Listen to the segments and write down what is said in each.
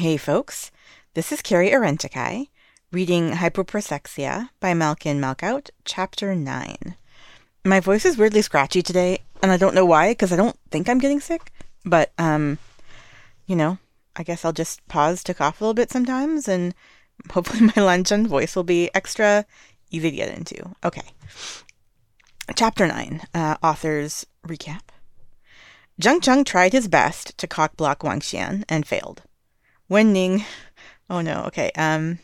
Hey folks, this is Carrie Arentikai, reading Hyperprosexia by Malkin Malkout, Chapter 9. My voice is weirdly scratchy today, and I don't know why, because I don't think I'm getting sick. But, um, you know, I guess I'll just pause to cough a little bit sometimes, and hopefully my lunch and voice will be extra easy to get into. Okay. Chapter 9, uh, author's recap. Jiang Cheng tried his best to cockblock Wang Xian and failed. Wen Ning, oh no, okay, um,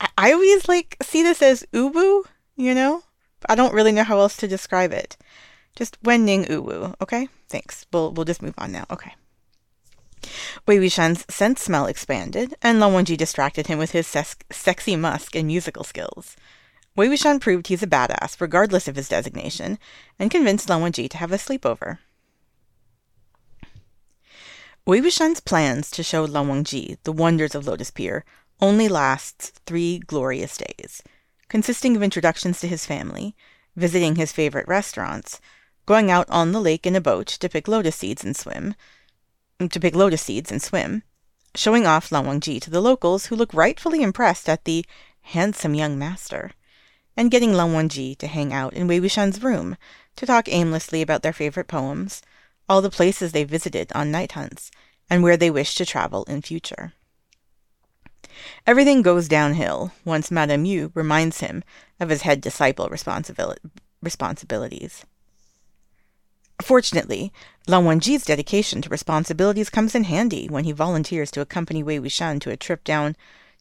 I, I always like see this as ubu, you know? I don't really know how else to describe it. Just Wen Ning uwu, okay? Thanks. We'll, we'll just move on now, okay. Wei Wuxian's sense smell expanded, and Lan Wangji distracted him with his ses- sexy musk and musical skills. Wei Wuxian proved he's a badass, regardless of his designation, and convinced Lan Wangji to have a sleepover. Wei Wuxian's plans to show Lan the wonders of Lotus Pier only lasts three glorious days, consisting of introductions to his family, visiting his favorite restaurants, going out on the lake in a boat to pick lotus seeds and swim, to pick lotus seeds and swim, showing off Lan to the locals who look rightfully impressed at the handsome young master, and getting Lan to hang out in Wei Wuxian's room to talk aimlessly about their favorite poems, all the places they visited on night hunts, and where they wish to travel in future. Everything goes downhill once Madame Yu reminds him of his head disciple responsibil- responsibilities. Fortunately, Lan Wangji's dedication to responsibilities comes in handy when he volunteers to accompany Wei Wuxian to a trip down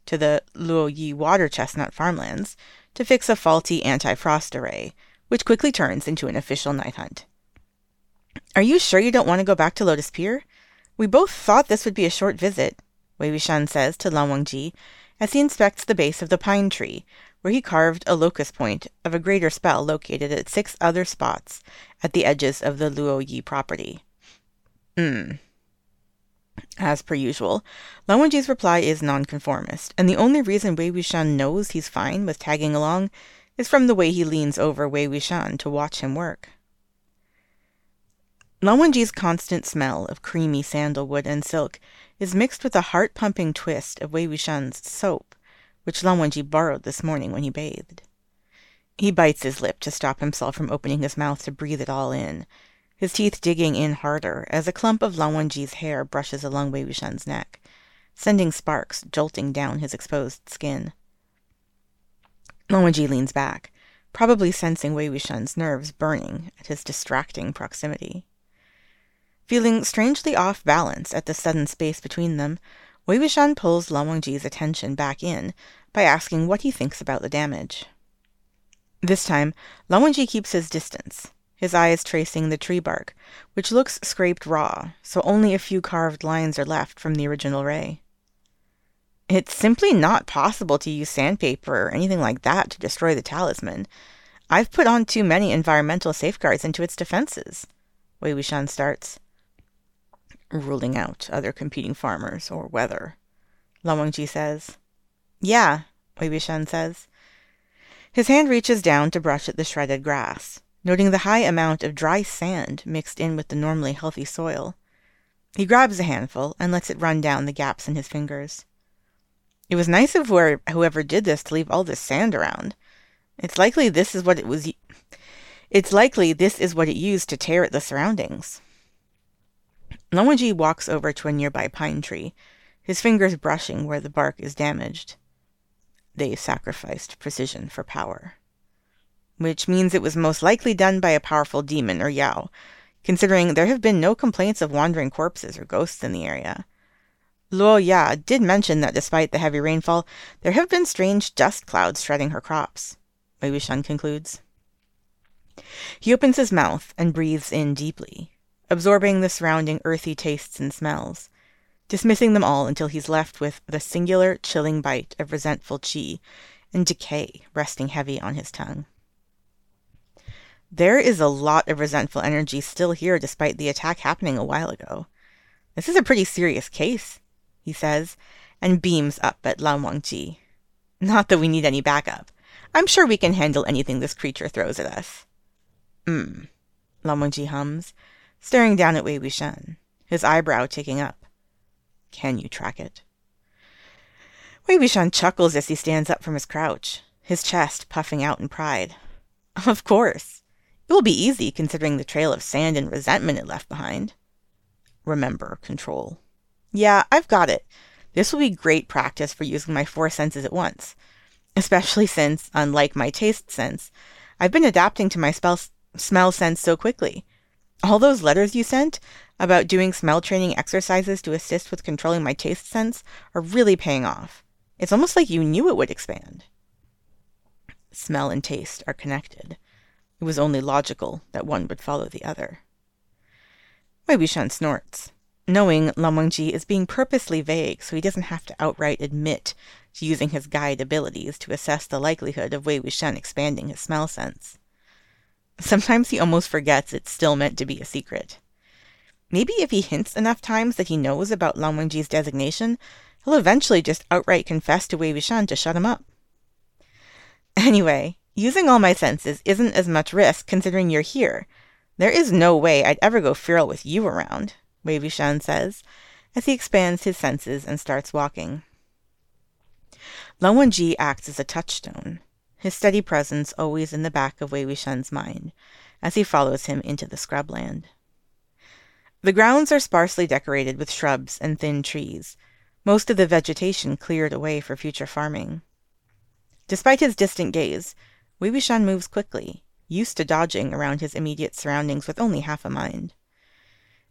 to the Luoyi water chestnut farmlands to fix a faulty anti-frost array, which quickly turns into an official night hunt. Are you sure you don't want to go back to Lotus Pier? We both thought this would be a short visit, Wei Wuxian says to Lan Wangji as he inspects the base of the pine tree, where he carved a locus point of a greater spell located at six other spots at the edges of the Luo Yi property. Hmm. As per usual, Lan Wangji's reply is nonconformist, and the only reason Wei Wuxian knows he's fine with tagging along is from the way he leans over Wei Wuxian to watch him work. Lan Wangji's constant smell of creamy sandalwood and silk is mixed with a heart-pumping twist of Wei Wuxian's soap which Lan Wangji borrowed this morning when he bathed. He bites his lip to stop himself from opening his mouth to breathe it all in, his teeth digging in harder as a clump of Lan Wangji's hair brushes along Wei Wuxian's neck, sending sparks jolting down his exposed skin. Lan Wangji leans back, probably sensing Wei Wuxian's nerves burning at his distracting proximity. Feeling strangely off balance at the sudden space between them, Wei Wuxian pulls Lan Wangji's attention back in by asking what he thinks about the damage. This time, Lan Wangji keeps his distance, his eyes tracing the tree bark, which looks scraped raw, so only a few carved lines are left from the original ray. It's simply not possible to use sandpaper or anything like that to destroy the talisman. I've put on too many environmental safeguards into its defenses, Wei Wuxian starts ruling out other competing farmers or weather. Lan Wangji says. Yeah, Wei Wuxian says. His hand reaches down to brush at the shredded grass, noting the high amount of dry sand mixed in with the normally healthy soil. He grabs a handful and lets it run down the gaps in his fingers. It was nice of whoever did this to leave all this sand around. It's likely this is what it was. It's likely this is what it used to tear at the surroundings. Lan walks over to a nearby pine tree, his fingers brushing where the bark is damaged. They sacrificed precision for power. Which means it was most likely done by a powerful demon or Yao, considering there have been no complaints of wandering corpses or ghosts in the area. Luo Ya did mention that despite the heavy rainfall, there have been strange dust clouds shredding her crops, Wei Wuxian concludes. He opens his mouth and breathes in deeply, absorbing the surrounding earthy tastes and smells, dismissing them all until he's left with the singular chilling bite of resentful chi and decay resting heavy on his tongue. There is a lot of resentful energy still here despite the attack happening a while ago. This is a pretty serious case, he says, and beams up at Lan Wangji. Not that we need any backup. I'm sure we can handle anything this creature throws at us. Hmm, Lan Wangji hums, staring down at Wei Wuxian, his eyebrow ticking up. can you track it? Wei Wuxian chuckles as he stands up from his crouch, his chest puffing out in pride. Of course. It will be easy considering the trail of sand and resentment it left behind. Remember control. Yeah, I've got it. This will be great practice for using my four senses at once, especially since, unlike my taste sense, I've been adapting to my spell, smell sense so quickly. All those letters you sent about doing smell training exercises to assist with controlling my taste sense are really paying off. It's almost like you knew it would expand. Smell and taste are connected. It was only logical that one would follow the other. Wei Wuxian snorts, knowing Lan Wangji is being purposely vague so he doesn't have to outright admit to using his guide abilities to assess the likelihood of Wei Wuxian expanding his smell sense. Sometimes he almost forgets it's still meant to be a secret. Maybe if he hints enough times that he knows about Lan designation, he'll eventually just outright confess to Wei Wuxian to shut him up. Anyway, using all my senses isn't as much risk considering you're here. There is no way I'd ever go feral with you around, Wei Wuxian says, as he expands his senses and starts walking. Lan Wangji acts as a touchstone, his steady presence always in the back of Wei Wuxian's mind, as he follows him into the scrubland. The grounds are sparsely decorated with shrubs and thin trees, most of the vegetation cleared away for future farming. Despite his distant gaze, Wei Wuxian moves quickly, used to dodging around his immediate surroundings with only half a mind.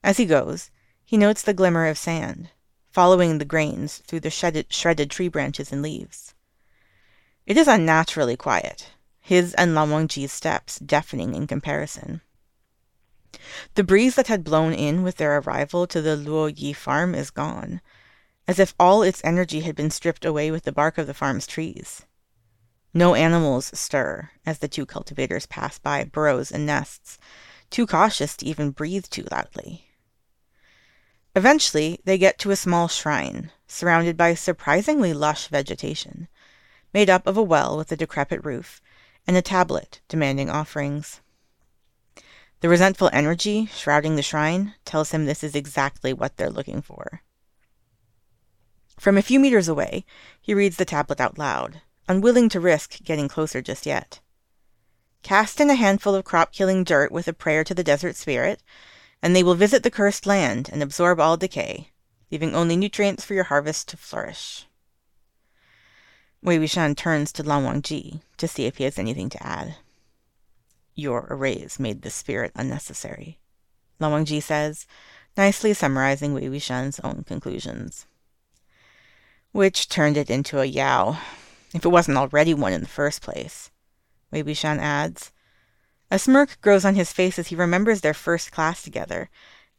As he goes, he notes the glimmer of sand, following the grains through the shredded, shredded tree branches and leaves. It is unnaturally quiet, his and Lan Wangji's steps deafening in comparison. The breeze that had blown in with their arrival to the Luo Yi farm is gone, as if all its energy had been stripped away with the bark of the farm's trees. No animals stir as the two cultivators pass by burrows and nests, too cautious to even breathe too loudly. Eventually, they get to a small shrine, surrounded by surprisingly lush vegetation, made up of a well with a decrepit roof and a tablet demanding offerings. The resentful energy shrouding the shrine tells him this is exactly what they're looking for. From a few meters away, he reads the tablet out loud, unwilling to risk getting closer just yet. Cast in a handful of crop killing dirt with a prayer to the desert spirit, and they will visit the cursed land and absorb all decay, leaving only nutrients for your harvest to flourish. Wei Wuxian turns to Lan Wangji to see if he has anything to add. Your arrays made the spirit unnecessary, Lan Wangji says, nicely summarizing Wei Wuxian's own conclusions. Which turned it into a yao, if it wasn't already one in the first place, Wei Wuxian adds. A smirk grows on his face as he remembers their first class together,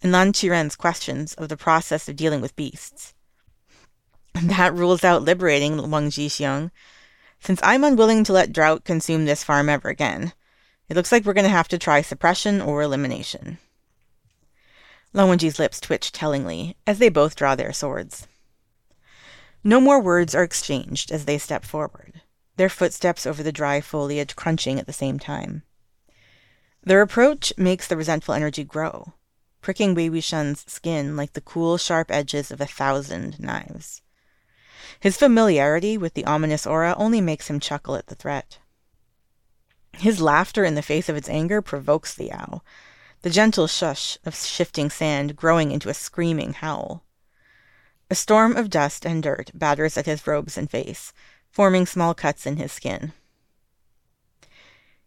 and Lan Qiren's questions of the process of dealing with beasts. That rules out liberating Wang Jixiang. Since I'm unwilling to let drought consume this farm ever again, it looks like we're going to have to try suppression or elimination. Lan Wangji's lips twitch tellingly as they both draw their swords. No more words are exchanged as they step forward, their footsteps over the dry foliage crunching at the same time. Their approach makes the resentful energy grow, pricking Wei Wuxian's skin like the cool, sharp edges of a thousand knives. His familiarity with the ominous aura only makes him chuckle at the threat. His laughter in the face of its anger provokes the owl, the gentle shush of shifting sand growing into a screaming howl. A storm of dust and dirt batters at his robes and face, forming small cuts in his skin.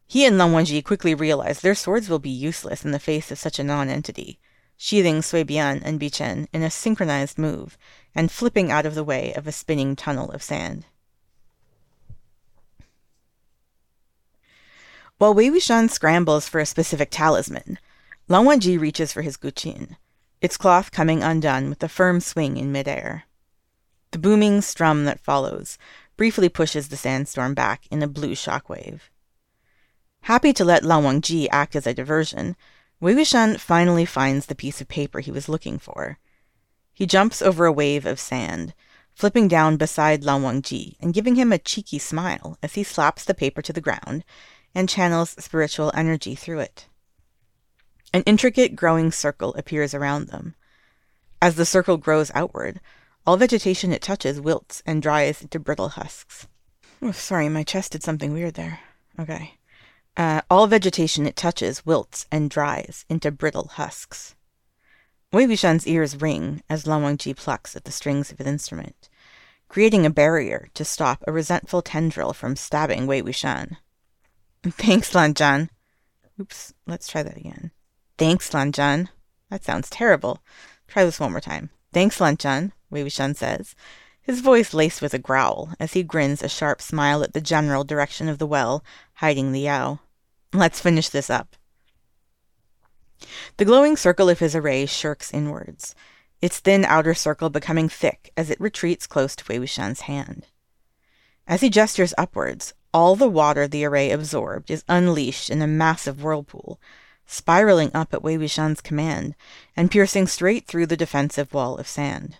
He and Lan Wangji quickly realize their swords will be useless in the face of such a non-entity, sheathing Sui Bian and Bichen in a synchronized move, and flipping out of the way of a spinning tunnel of sand. While Wei Wuxian scrambles for a specific talisman, Lan Wangji reaches for his guqin, its cloth coming undone with a firm swing in midair. The booming strum that follows briefly pushes the sandstorm back in a blue shockwave. Happy to let Lan Wangji act as a diversion, Wei Wuxian finally finds the piece of paper he was looking for. He jumps over a wave of sand, flipping down beside Lan Wangji and giving him a cheeky smile as he slaps the paper to the ground and channels spiritual energy through it. An intricate growing circle appears around them. As the circle grows outward, All vegetation it touches wilts and dries into brittle husks. Oh, sorry, my chest did something weird there. Okay. Uh, all vegetation it touches wilts and dries into brittle husks. Wei Wuxian's ears ring as Lan Wangji plucks at the strings of his instrument, creating a barrier to stop a resentful tendril from stabbing Wei Wuxian. Thanks, Lan Zhan. Oops, let's try that again. Thanks, Lan Zhan. That sounds terrible. Try this one more time. Thanks, Lan Zhan, Wei Wuxian says, his voice laced with a growl as he grins a sharp smile at the general direction of the well, hiding the Yao. Let's finish this up. The glowing circle of his array shirks inwards, its thin outer circle becoming thick as it retreats close to Wei Wuxian's hand. As he gestures upwards, all the water the array absorbed is unleashed in a massive whirlpool, spiraling up at Wei Wuxian's command and piercing straight through the defensive wall of sand.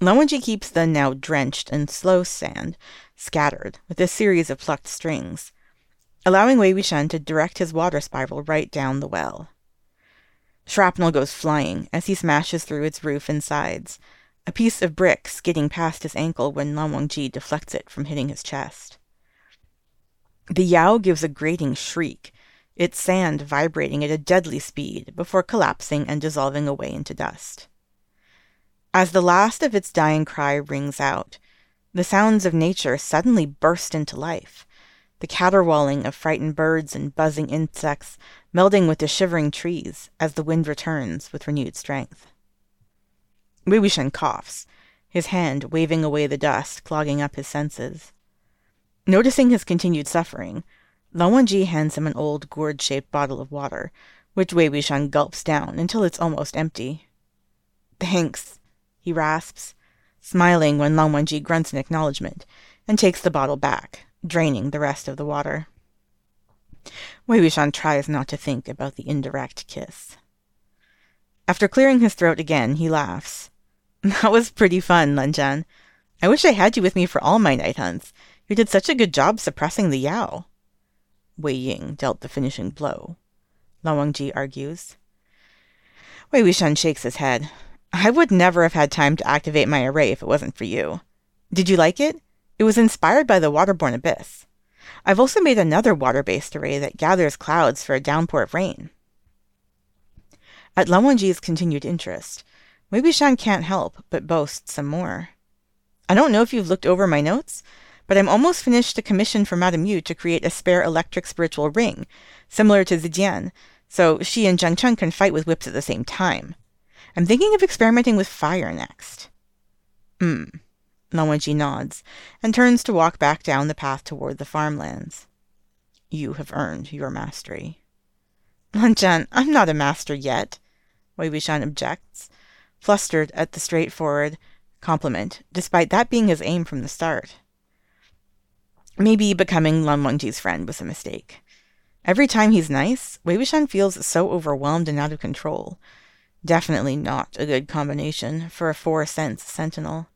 Lan keeps the now drenched and slow sand scattered with a series of plucked strings, allowing Wei Wuxian to direct his water spiral right down the well. Shrapnel goes flying as he smashes through its roof and sides, a piece of brick skidding past his ankle when Lan Wangji deflects it from hitting his chest. The Yao gives a grating shriek, its sand vibrating at a deadly speed before collapsing and dissolving away into dust. As the last of its dying cry rings out, the sounds of nature suddenly burst into life, the caterwauling of frightened birds and buzzing insects melding with the shivering trees as the wind returns with renewed strength. Wei Wuxian coughs, his hand waving away the dust clogging up his senses. Noticing his continued suffering, Lan Wangji hands him an old gourd-shaped bottle of water, which Wei Wuxian gulps down until it's almost empty. Thanks, he rasps, smiling when Lan Wangji grunts in acknowledgement, and takes the bottle back, draining the rest of the water. Wei Wuxian tries not to think about the indirect kiss. After clearing his throat again, he laughs. That was pretty fun, Lan Zhan. I wish I had you with me for all my night hunts. You did such a good job suppressing the Yao. Wei Ying dealt the finishing blow. Lan Wangji argues. Wei Wuxian shakes his head. I would never have had time to activate my array if it wasn't for you. Did you like it? It was inspired by the waterborne abyss. I've also made another water-based array that gathers clouds for a downpour of rain. At Lan Wangji's continued interest, Wei Wuxian can't help but boast some more. I don't know if you've looked over my notes, but I'm almost finished a commission for Madame Yu to create a spare electric spiritual ring, similar to Zidian, so she and Jiang Cheng can fight with whips at the same time. I'm thinking of experimenting with fire next. Hmm. Lan Wangji nods and turns to walk back down the path toward the farmlands. You have earned your mastery. Lan Zhan, I'm not a master yet, Wei Wuxian objects, flustered at the straightforward compliment, despite that being his aim from the start. Maybe becoming Lan Wangji's friend was a mistake. Every time he's nice, Wei Wuxian feels so overwhelmed and out of control, Definitely not a good combination for a four-sense sentinel.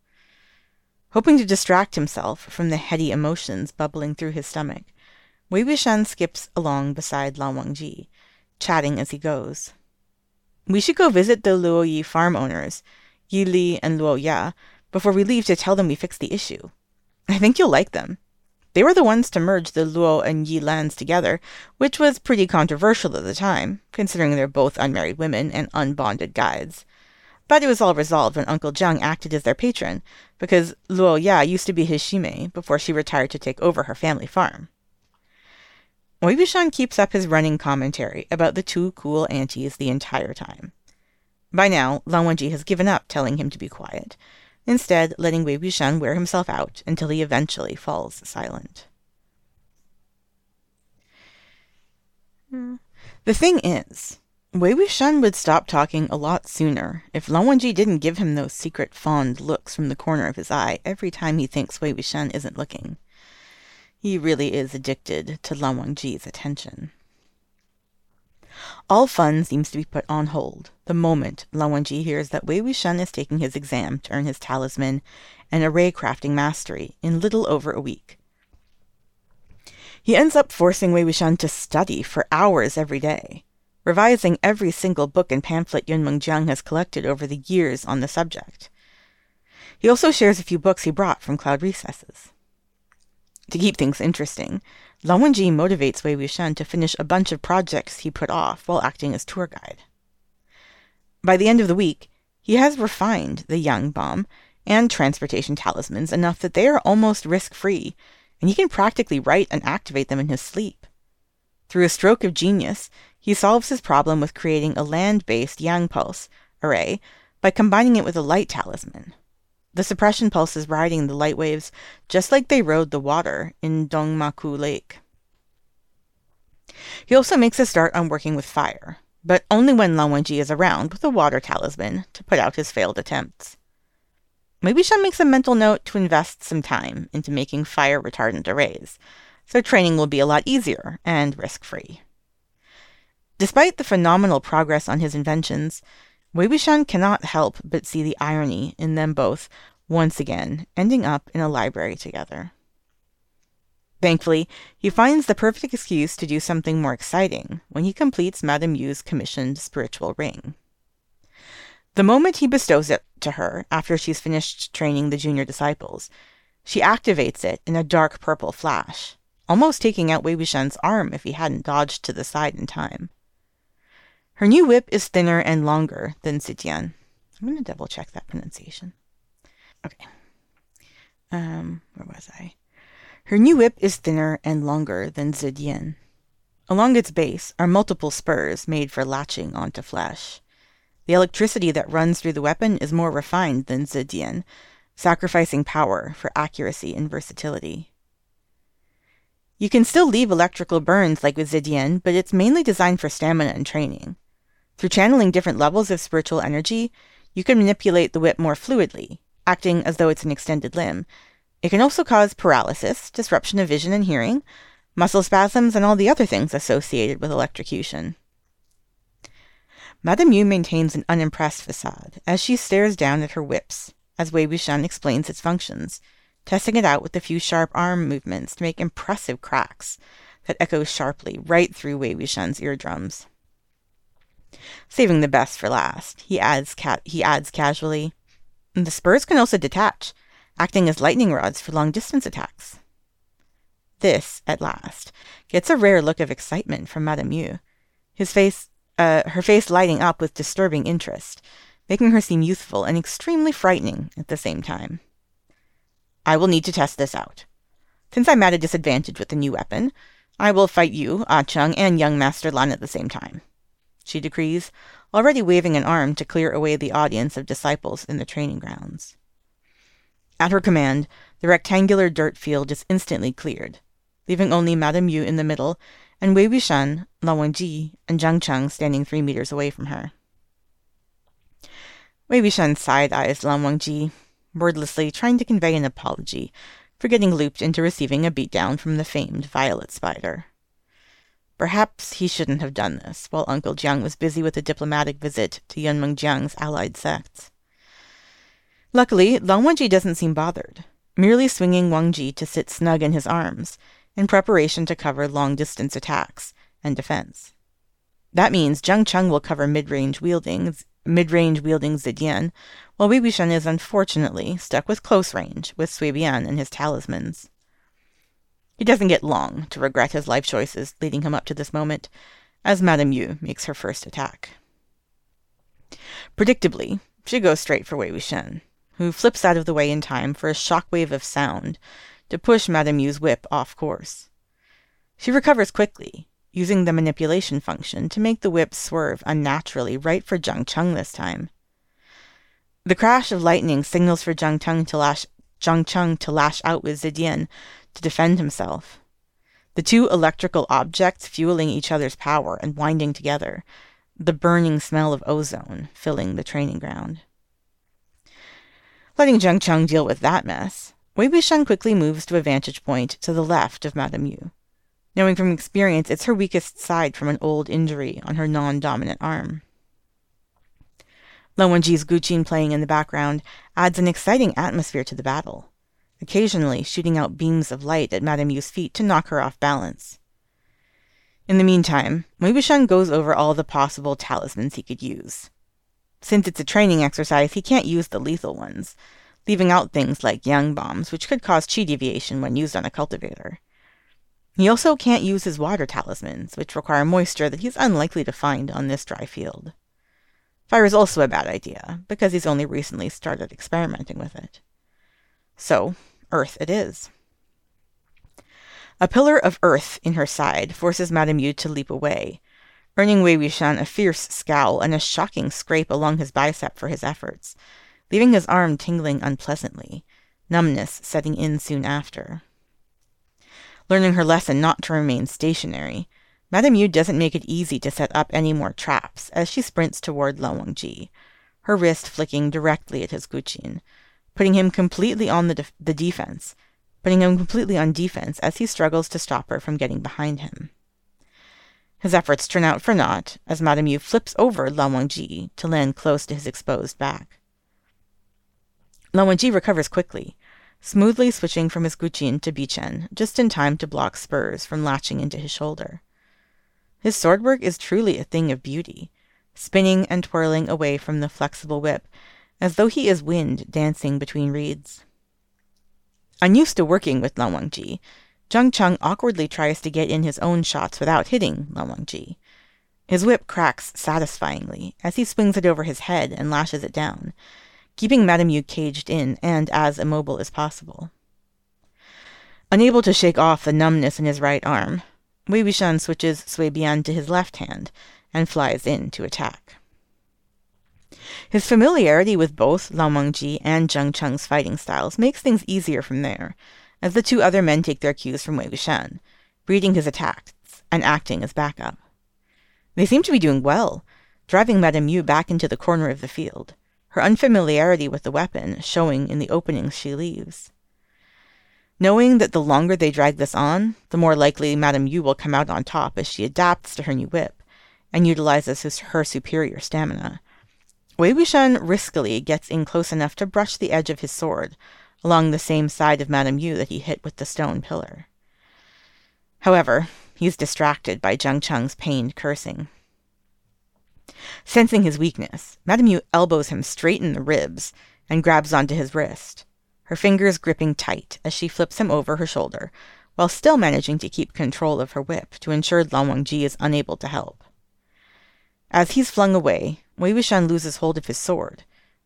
Hoping to distract himself from the heady emotions bubbling through his stomach, Wei Wuxian skips along beside Lan Wangji, chatting as he goes. We should go visit the Luoyi farm owners, Yi Li and Luo Ya, before we leave to tell them we fixed the issue. I think you'll like them. They were the ones to merge the Luo and Yi lands together, which was pretty controversial at the time, considering they're both unmarried women and unbonded guides. But it was all resolved when Uncle Jiang acted as their patron, because Luo Ya used to be his shimei before she retired to take over her family farm. Wei Wuxian keeps up his running commentary about the two cool aunties the entire time. By now, Lan Wangji has given up telling him to be quiet, instead letting Wei Wuxian wear himself out until he eventually falls silent. Hmm. The thing is, Wei Wuxian would stop talking a lot sooner if Lan Wangji didn't give him those secret fond looks from the corner of his eye every time he thinks Wei Wuxian isn't looking. He really is addicted to Lan Wangji's attention. All fun seems to be put on hold the moment Lan Wangji hears that Wei Wuxian is taking his exam to earn his talisman and array crafting mastery in little over a week. He ends up forcing Wei Wuxian to study for hours every day, revising every single book and pamphlet Yunmeng Jiang has collected over the years on the subject. He also shares a few books he brought from cloud recesses. To keep things interesting, Lan Wangji motivates Wei Wuxian to finish a bunch of projects he put off while acting as tour guide. By the end of the week, he has refined the Yang bomb and transportation talismans enough that they are almost risk free, and he can practically write and activate them in his sleep. Through a stroke of genius, he solves his problem with creating a land based Yang pulse array by combining it with a light talisman. The suppression pulse is riding the light waves just like they rode the water in Dongmaku Lake. He also makes a start on working with fire, but only when Lan Wangji is around with a water talisman to put out his failed attempts. Wei Wuxian makes a mental note to invest some time into making fire retardant arrays, so training will be a lot easier and risk free. Despite the phenomenal progress on his inventions, Wei Wuxian cannot help but see the irony in them both once again ending up in a library together. Thankfully, he finds the perfect excuse to do something more exciting when he completes Madame Yu's commissioned spiritual ring. The moment he bestows it to her after she's finished training the junior disciples, she activates it in a dark purple flash, almost taking out Wei Wuxian's arm if he hadn't dodged to the side in time. Her new whip is thinner and longer than Zidian. I'm going to double check that pronunciation. Okay. Um, where was I? Her new whip is thinner and longer than Zidian. Along its base are multiple spurs made for latching onto flesh. The electricity that runs through the weapon is more refined than Zidian, sacrificing power for accuracy and versatility. You can still leave electrical burns like with Zidian, but it's mainly designed for stamina and training. Through channeling different levels of spiritual energy, you can manipulate the whip more fluidly, acting as though it's an extended limb. It can also cause paralysis, disruption of vision and hearing, muscle spasms, and all the other things associated with electrocution. Madame Yu maintains an unimpressed facade as she stares down at her whips as Wei Wuxian explains its functions, testing it out with a few sharp arm movements to make impressive cracks that echo sharply right through Wei Wuxian's eardrums. Saving the best for last, he adds, ca- he adds casually, the spurs can also detach, acting as lightning rods for long distance attacks. This, at last, gets a rare look of excitement from Madame Yu, his face, uh, her face lighting up with disturbing interest, making her seem youthful and extremely frightening at the same time. I will need to test this out. Since I'm at a disadvantage with the new weapon, I will fight you, Ah Cheng, and young Master Lan at the same time she decrees, already waving an arm to clear away the audience of disciples in the training grounds. At her command, the rectangular dirt field is instantly cleared, leaving only Madame Yu in the middle and Wei Wuxian, Lan Wangji, and Jiang Cheng standing three meters away from her. Wei Wuxian side-eyes Lan Wangji, wordlessly trying to convey an apology for getting looped into receiving a beatdown from the famed Violet Spider. Perhaps he shouldn't have done this while Uncle Jiang was busy with a diplomatic visit to Yunmeng Jiang's allied sects. Luckily, Lan Wangji doesn't seem bothered, merely swinging Wang Ji to sit snug in his arms in preparation to cover long-distance attacks and defense. That means Jiang Cheng will cover mid-range wielding, mid-range wielding Zidian, while Wei Wuxian is unfortunately stuck with close range with Sui Bian and his talismans. He doesn't get long to regret his life choices leading him up to this moment, as Madame Yu makes her first attack. Predictably, she goes straight for Wei Wuxian, who flips out of the way in time for a shockwave of sound to push Madame Yu's whip off course. She recovers quickly, using the manipulation function to make the whip swerve unnaturally right for Jiang Cheng this time. The crash of lightning signals for Jiang Cheng to lash, Jiang Cheng to lash out with Zidian, to defend himself. The two electrical objects fueling each other's power and winding together, the burning smell of ozone filling the training ground. Letting Jiang Cheng deal with that mess, Wei Wuxian quickly moves to a vantage point to the left of Madame Yu, knowing from experience it's her weakest side from an old injury on her non-dominant arm. Lan Wangji's Guqin playing in the background adds an exciting atmosphere to the battle occasionally shooting out beams of light at Madame Yu's feet to knock her off balance. In the meantime, Wuxian goes over all the possible talismans he could use. Since it's a training exercise, he can't use the lethal ones, leaving out things like yang bombs, which could cause chi deviation when used on a cultivator. He also can't use his water talismans, which require moisture that he's unlikely to find on this dry field. Fire is also a bad idea, because he's only recently started experimenting with it. So, earth it is. A pillar of earth in her side forces Madame Yu to leap away, earning Wei Wuxian a fierce scowl and a shocking scrape along his bicep for his efforts, leaving his arm tingling unpleasantly, numbness setting in soon after. Learning her lesson not to remain stationary, Madame Yu doesn't make it easy to set up any more traps as she sprints toward Lan Wangji, her wrist flicking directly at his guqin, putting him completely on the, the defense, putting him completely on defense as he struggles to stop her from getting behind him. His efforts turn out for naught as Madame Yu flips over Lan Wangji to land close to his exposed back. Lan Wangji recovers quickly, smoothly switching from his guqin to bichen, just in time to block spurs from latching into his shoulder. His sword work is truly a thing of beauty, spinning and twirling away from the flexible whip, as though he is wind dancing between reeds. Unused to working with Lan Wangji, Jiang Cheng awkwardly tries to get in his own shots without hitting Lan Wangji. His whip cracks satisfyingly as he swings it over his head and lashes it down, keeping Madame Yu caged in and as immobile as possible. Unable to shake off the numbness in his right arm, Wei Wuxian switches Sui Bian to his left hand and flies in to attack. His familiarity with both Lan Wangji and Jiang Cheng's fighting styles makes things easier from there, as the two other men take their cues from Wei Wuxian, reading his attacks and acting as backup. They seem to be doing well, driving Madame Yu back into the corner of the field, her unfamiliarity with the weapon showing in the openings she leaves knowing that the longer they drag this on, the more likely Madame Yu will come out on top as she adapts to her new whip and utilizes his, her superior stamina. Wei Wuxian riskily gets in close enough to brush the edge of his sword along the same side of Madame Yu that he hit with the stone pillar. However, he's distracted by Jiang Cheng's pained cursing. Sensing his weakness, Madame Yu elbows him straight in the ribs and grabs onto his wrist her fingers gripping tight as she flips him over her shoulder, while still managing to keep control of her whip to ensure Lan Wangji is unable to help. As he's flung away, Wei Wuxian loses hold of his sword,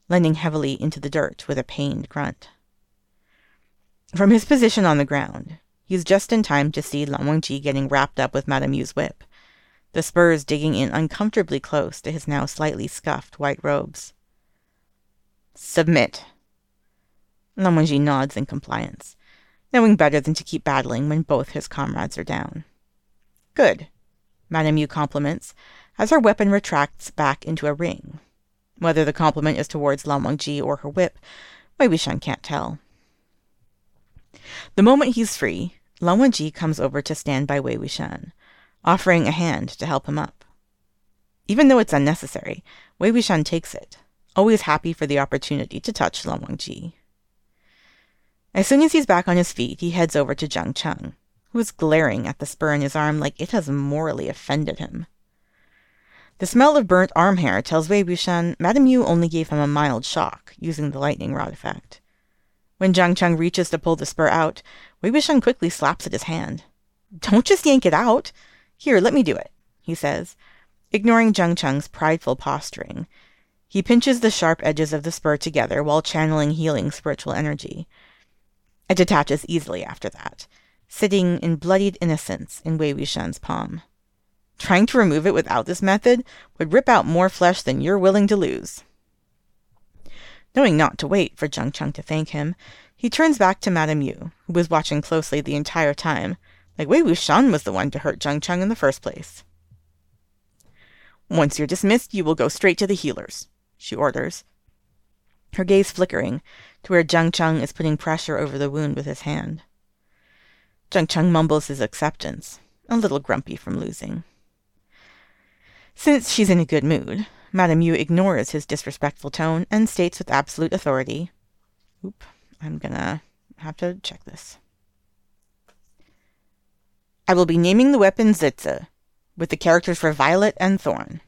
landing heavily into the dirt with a pained grunt. From his position on the ground, he's just in time to see Lan Wangji getting wrapped up with Madame Yu's whip, the spurs digging in uncomfortably close to his now slightly scuffed white robes. Submit, Lan Wangji nods in compliance, knowing better than to keep battling when both his comrades are down. Good, Madame Yu compliments, as her weapon retracts back into a ring. Whether the compliment is towards Lan Wangji or her whip, Wei Wuxian can't tell. The moment he's free, Lan Wangji comes over to stand by Wei Wuxian, offering a hand to help him up. Even though it's unnecessary, Wei Wuxian takes it, always happy for the opportunity to touch Lan Wangji. As soon as he's back on his feet, he heads over to Jiang Cheng, who is glaring at the spur in his arm like it has morally offended him. The smell of burnt arm hair tells Wei Wuxian Madame Yu only gave him a mild shock, using the lightning rod effect. When Jiang Cheng reaches to pull the spur out, Wei Wuxian quickly slaps at his hand. Don't just yank it out. Here, let me do it, he says, ignoring Jiang Cheng's prideful posturing. He pinches the sharp edges of the spur together while channeling healing spiritual energy. It detaches easily after that, sitting in bloodied innocence in Wei Wuxian's palm. Trying to remove it without this method would rip out more flesh than you're willing to lose. Knowing not to wait for Jiang Cheng to thank him, he turns back to Madame Yu, who was watching closely the entire time, like Wei Wuxian was the one to hurt Jiang Cheng in the first place. Once you're dismissed, you will go straight to the healers, she orders, her gaze flickering to where Jiang Cheng is putting pressure over the wound with his hand. Jiang Cheng mumbles his acceptance, a little grumpy from losing. Since she's in a good mood, Madame Yu ignores his disrespectful tone and states with absolute authority, Oop, I'm gonna have to check this. I will be naming the weapon Zitze, with the characters for Violet and Thorn.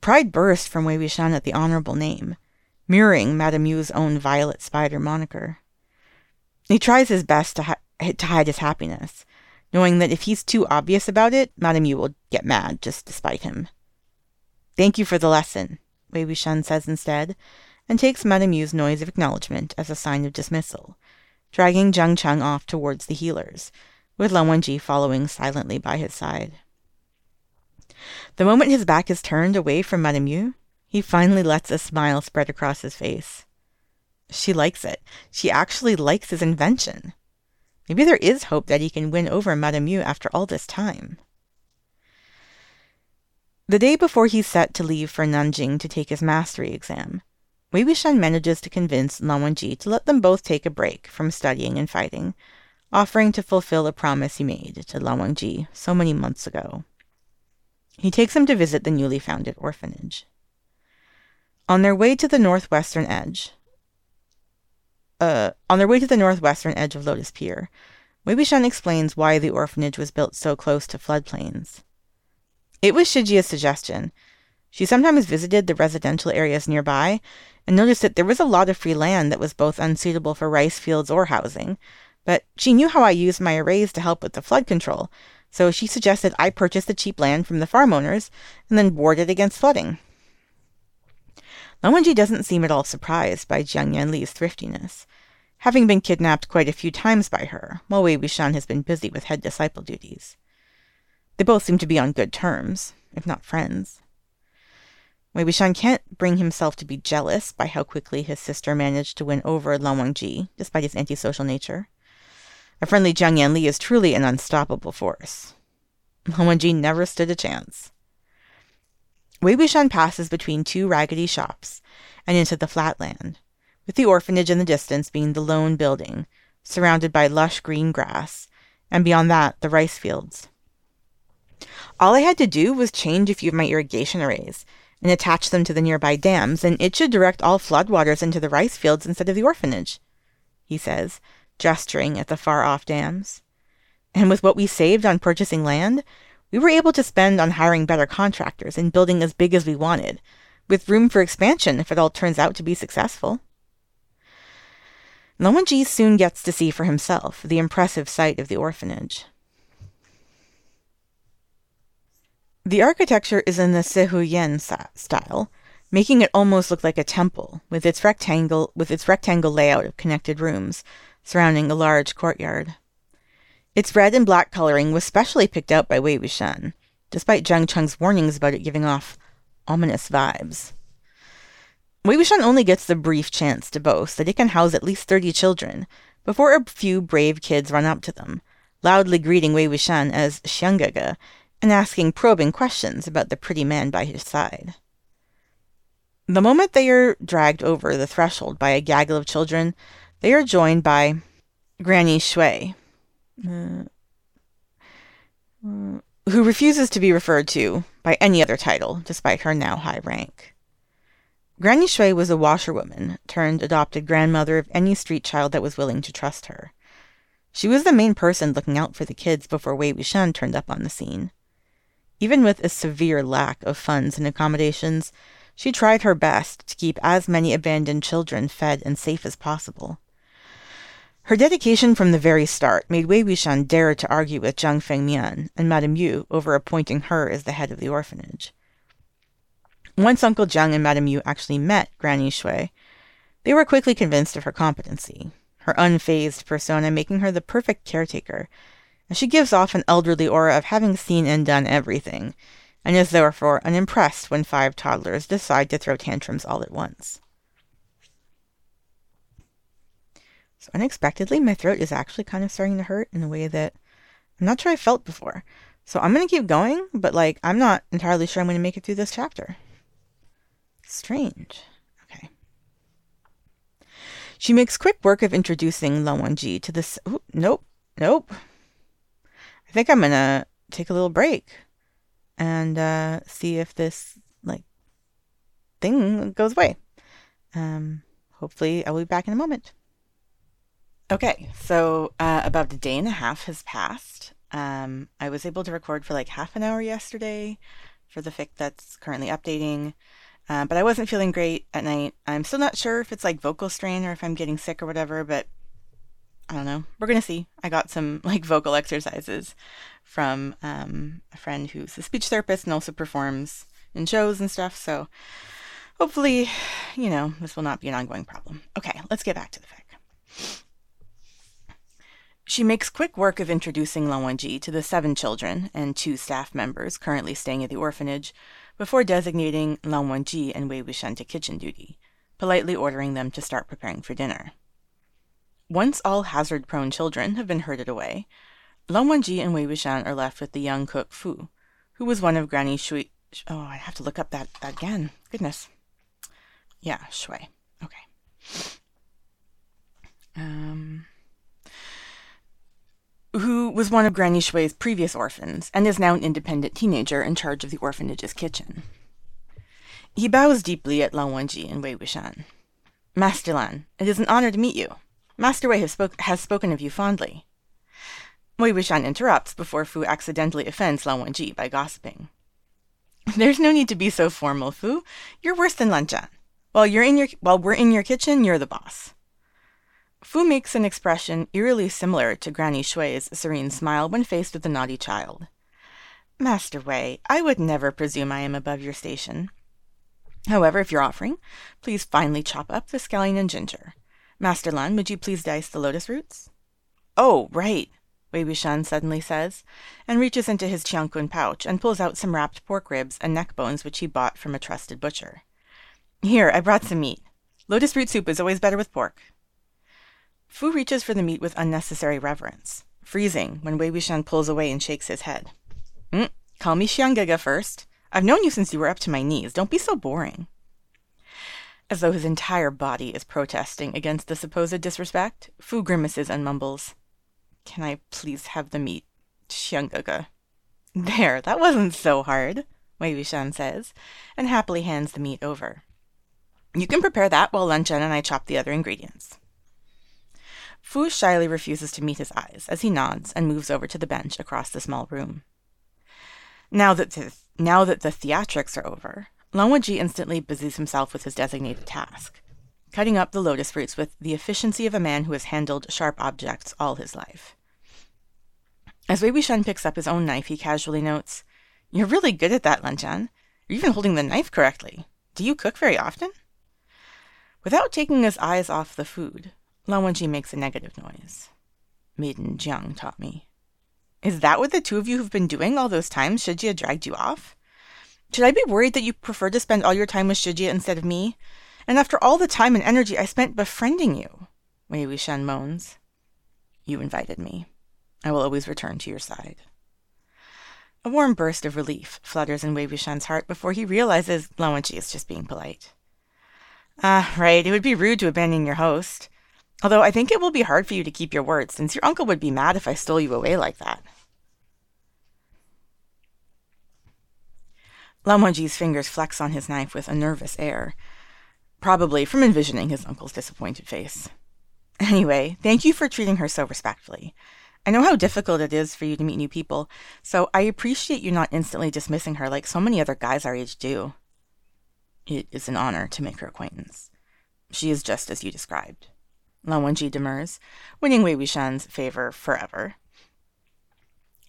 Pride burst from Wei Wuxian at the honorable name, mirroring Madame Yu's own violet spider moniker. He tries his best to, hi- to hide his happiness, knowing that if he's too obvious about it, Madame Yu will get mad just to spite him. Thank you for the lesson, Wei Wuxian says instead, and takes Madame Yu's noise of acknowledgement as a sign of dismissal, dragging Jiang Cheng off towards the healers, with Lan Wangji following silently by his side. The moment his back is turned away from Madame Yu, he finally lets a smile spread across his face. She likes it. She actually likes his invention. Maybe there is hope that he can win over Madame Yu after all this time. The day before he's set to leave for Nanjing to take his mastery exam, Wei Wuxian manages to convince Lan Wangji to let them both take a break from studying and fighting, offering to fulfill a promise he made to Lan Wangji so many months ago. He takes him to visit the newly founded orphanage. On their way to the northwestern edge, uh, on their way to the northwestern edge of Lotus Pier, Wei explains why the orphanage was built so close to floodplains. It was Shijie's suggestion. She sometimes visited the residential areas nearby and noticed that there was a lot of free land that was both unsuitable for rice fields or housing, but she knew how I used my arrays to help with the flood control, so she suggested I purchase the cheap land from the farm owners and then ward it against flooding. Lan doesn't seem at all surprised by Jiang Yanli's thriftiness, having been kidnapped quite a few times by her, while Wei has been busy with head disciple duties. They both seem to be on good terms, if not friends. Wei Wuxian can't bring himself to be jealous by how quickly his sister managed to win over Lan Wangji, despite his antisocial nature. A friendly Jiang Yanli is truly an unstoppable force. Lan Wangji never stood a chance. Wei Wuxian passes between two raggedy shops and into the flatland, with the orphanage in the distance being the lone building, surrounded by lush green grass, and beyond that, the rice fields. All I had to do was change a few of my irrigation arrays and attach them to the nearby dams, and it should direct all floodwaters into the rice fields instead of the orphanage, he says, gesturing at the far off dams. And with what we saved on purchasing land, we were able to spend on hiring better contractors and building as big as we wanted, with room for expansion if it all turns out to be successful. Lan Wangji soon gets to see for himself the impressive site of the orphanage. The architecture is in the Siheyuan style, making it almost look like a temple, with its rectangle with its rectangle layout of connected rooms surrounding a large courtyard. Its red and black coloring was specially picked out by Wei Wuxian, despite Jiang Cheng's warnings about it giving off ominous vibes. Wei Wuxian only gets the brief chance to boast that it can house at least 30 children before a few brave kids run up to them, loudly greeting Wei Wuxian as Xiangge and asking probing questions about the pretty man by his side. The moment they are dragged over the threshold by a gaggle of children, they are joined by Granny Shui, Uh, uh, who refuses to be referred to by any other title, despite her now high rank. Granny Shui was a washerwoman turned adopted grandmother of any street child that was willing to trust her. She was the main person looking out for the kids before Wei Wuxian turned up on the scene. Even with a severe lack of funds and accommodations, she tried her best to keep as many abandoned children fed and safe as possible. Her dedication from the very start made Wei Wuxian dare to argue with Jiang Fengmian and Madame Yu over appointing her as the head of the orphanage. Once Uncle Jiang and Madame Yu actually met Granny Shui, they were quickly convinced of her competency, her unfazed persona making her the perfect caretaker, and she gives off an elderly aura of having seen and done everything, and is therefore unimpressed when five toddlers decide to throw tantrums all at once. So unexpectedly, my throat is actually kind of starting to hurt in a way that I'm not sure I felt before. So I'm going to keep going, but like, I'm not entirely sure I'm going to make it through this chapter. Strange. Okay. She makes quick work of introducing Lan Wangji to this. Ooh, nope. Nope. I think I'm going to take a little break and uh, see if this, like, thing goes away. Um, hopefully, I'll be back in a moment. Okay, so uh, about a day and a half has passed. Um, I was able to record for like half an hour yesterday for the fic that's currently updating. Uh, but I wasn't feeling great at night. I'm still not sure if it's like vocal strain or if I'm getting sick or whatever, but I don't know. We're gonna see. I got some like vocal exercises from um, a friend who's a speech therapist and also performs in shows and stuff. So hopefully, you know, this will not be an ongoing problem. Okay, let's get back to the fic. She makes quick work of introducing Lan Wangji to the seven children and two staff members currently staying at the orphanage before designating Lan Wangji and Wei Wuxian to kitchen duty, politely ordering them to start preparing for dinner. Once all hazard-prone children have been herded away, Lan Wangji and Wei Wuxian are left with the young cook Fu, who was one of Granny Shui. Oh, I have to look up that, that again. Goodness. Yeah, Shui. Okay. Um, who was one of Granny Shui's previous orphans and is now an independent teenager in charge of the orphanage's kitchen. He bows deeply at Lan Wangji and Wei Wuxian. Master Lan, it is an honor to meet you. Master Wei has, spoke, has spoken of you fondly. Wei Wuxian interrupts before Fu accidentally offends Lan Wangji by gossiping. There's no need to be so formal, Fu. You're worse than Lan Zhan. While you're in your while we're in your kitchen, you're the boss. Fu makes an expression eerily similar to Granny Shui's serene smile when faced with a naughty child. Master Wei, I would never presume I am above your station. However, if you're offering, please finely chop up the scallion and ginger. Master Lan, would you please dice the lotus roots? Oh, right, Wei Wuxian suddenly says, and reaches into his qiankun pouch and pulls out some wrapped pork ribs and neck bones which he bought from a trusted butcher. Here, I brought some meat. Lotus root soup is always better with pork. Fu reaches for the meat with unnecessary reverence, freezing when Wei Wuxian pulls away and shakes his head. Mm, call me Xiange first. I've known you since you were up to my knees. Don't be so boring. As though his entire body is protesting against the supposed disrespect, Fu grimaces and mumbles, Can I please have the meat, Xiange? There, that wasn't so hard, Wei Wuxian says, and happily hands the meat over. You can prepare that while Lan Zhan and I chop the other ingredients. Fu shyly refuses to meet his eyes as he nods and moves over to the bench across the small room. Now that the, now that the theatrics are over, Lan Wangji instantly busies himself with his designated task, cutting up the lotus roots with the efficiency of a man who has handled sharp objects all his life. As Wei Wuxian picks up his own knife, he casually notes, You're really good at that, Lan Zhan. You're even holding the knife correctly. Do you cook very often? Without taking his eyes off the food, Lan Wangji makes a negative noise. Maiden Jiang taught me. Is that what the two of you have been doing all those times Shijie dragged you off? Should I be worried that you prefer to spend all your time with Shijie instead of me? And after all the time and energy I spent befriending you? Wei Wuxian moans. You invited me. I will always return to your side. A warm burst of relief flutters in Wei Wuxian's heart before he realizes Lan Wangji is just being polite. Ah, right, it would be rude to abandon your host. Although I think it will be hard for you to keep your word, since your uncle would be mad if I stole you away like that. Lan fingers flex on his knife with a nervous air, probably from envisioning his uncle's disappointed face. Anyway, thank you for treating her so respectfully. I know how difficult it is for you to meet new people, so I appreciate you not instantly dismissing her like so many other guys our age do. It is an honor to make her acquaintance. She is just as you described. Lan Wangji demurs, winning Wei Wuxian's favor forever.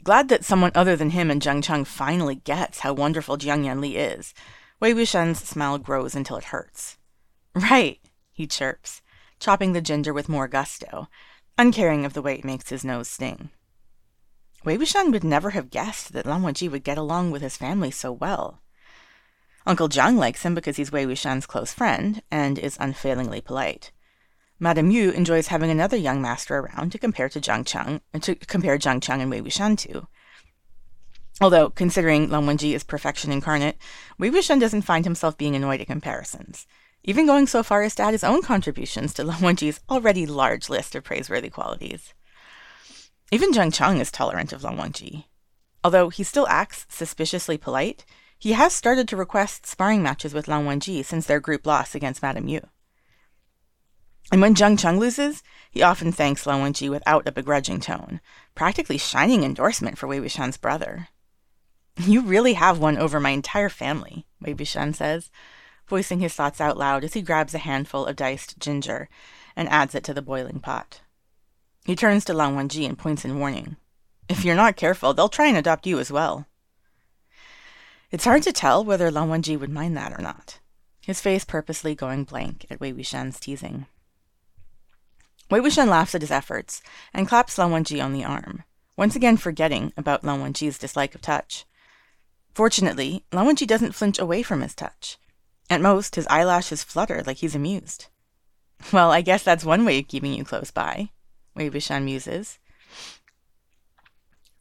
Glad that someone other than him and Jiang Cheng finally gets how wonderful Jiang Yanli is. Wei Wuxian's smile grows until it hurts. Right, he chirps, chopping the ginger with more gusto, uncaring of the way it makes his nose sting. Wei Wuxian would never have guessed that Lan Wangji would get along with his family so well. Uncle Jiang likes him because he's Wei Wuxian's close friend and is unfailingly polite. Madame Yu enjoys having another young master around to compare to Jiang Cheng, and to compare Jiang Cheng and Wei Wuxian to. Although, considering Lan Wangji is perfection incarnate, Wei Wuxian doesn't find himself being annoyed at comparisons, even going so far as to add his own contributions to Lan Wangji's already large list of praiseworthy qualities. Even Jiang Cheng is tolerant of Lan Wangji. Although he still acts suspiciously polite, he has started to request sparring matches with Lan Wangji since their group loss against Madame Yu. And when Jiang Cheng loses, he often thanks Lan Wangji without a begrudging tone, practically shining endorsement for Wei Wuxian's brother. You really have won over my entire family, Wei Wuxian says, voicing his thoughts out loud as he grabs a handful of diced ginger and adds it to the boiling pot. He turns to Lan Wangji and points in warning. If you're not careful, they'll try and adopt you as well. It's hard to tell whether Lan Wangji would mind that or not, his face purposely going blank at Wei Wuxian's teasing. Wei Wuxian laughs at his efforts and claps Lan Wangji on the arm, once again forgetting about Lan Wangji's dislike of touch. Fortunately, Lan Wangji doesn't flinch away from his touch. At most, his eyelashes flutter like he's amused. Well, I guess that's one way of keeping you close by, Wei Wuxian muses.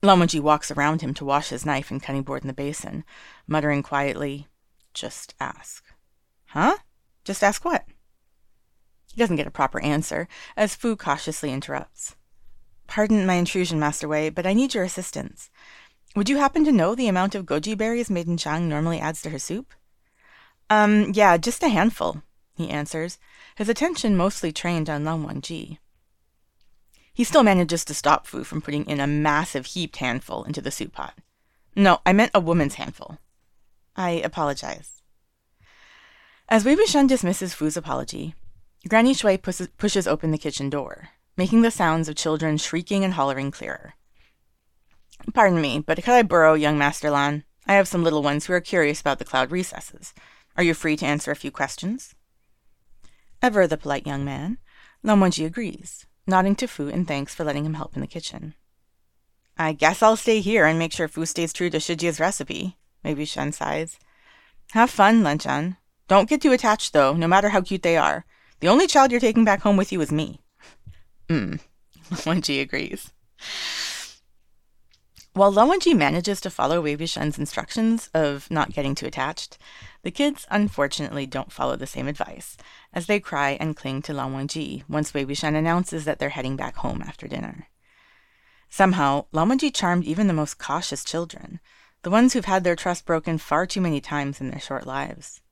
Lan Wangji walks around him to wash his knife and cutting board in the basin, muttering quietly, Just ask. Huh? Just ask what? He doesn't get a proper answer, as Fu cautiously interrupts. Pardon my intrusion, Master Wei, but I need your assistance. Would you happen to know the amount of goji berries Maiden Jiang normally adds to her soup? Um, yeah, just a handful, he answers, his attention mostly trained on Lan Wangji. He still manages to stop Fu from putting in a massive heaped handful into the soup pot. No, I meant a woman's handful. I apologize. As Wei Wuxian dismisses Fu's apology, Granny Shui pushes, pushes open the kitchen door, making the sounds of children shrieking and hollering clearer. Pardon me, but could I borrow young Master Lan? I have some little ones who are curious about the cloud recesses. Are you free to answer a few questions? Ever the polite young man, Lan Wangji agrees, nodding to Fu in thanks for letting him help in the kitchen. I guess I'll stay here and make sure Fu stays true to Shijie's recipe, maybe Wuxian sighs. Have fun, Lan Zhan. Don't get too attached, though, no matter how cute they are. The only child you're taking back home with you is me. Hmm. Wangji agrees. While Lan Wangji manages to follow Wei Wuxian's instructions of not getting too attached, the kids unfortunately don't follow the same advice, as they cry and cling to Lan Wangji once Wei Wuxian announces that they're heading back home after dinner. Somehow, Lan Wangji charmed even the most cautious children, the ones who've had their trust broken far too many times in their short lives.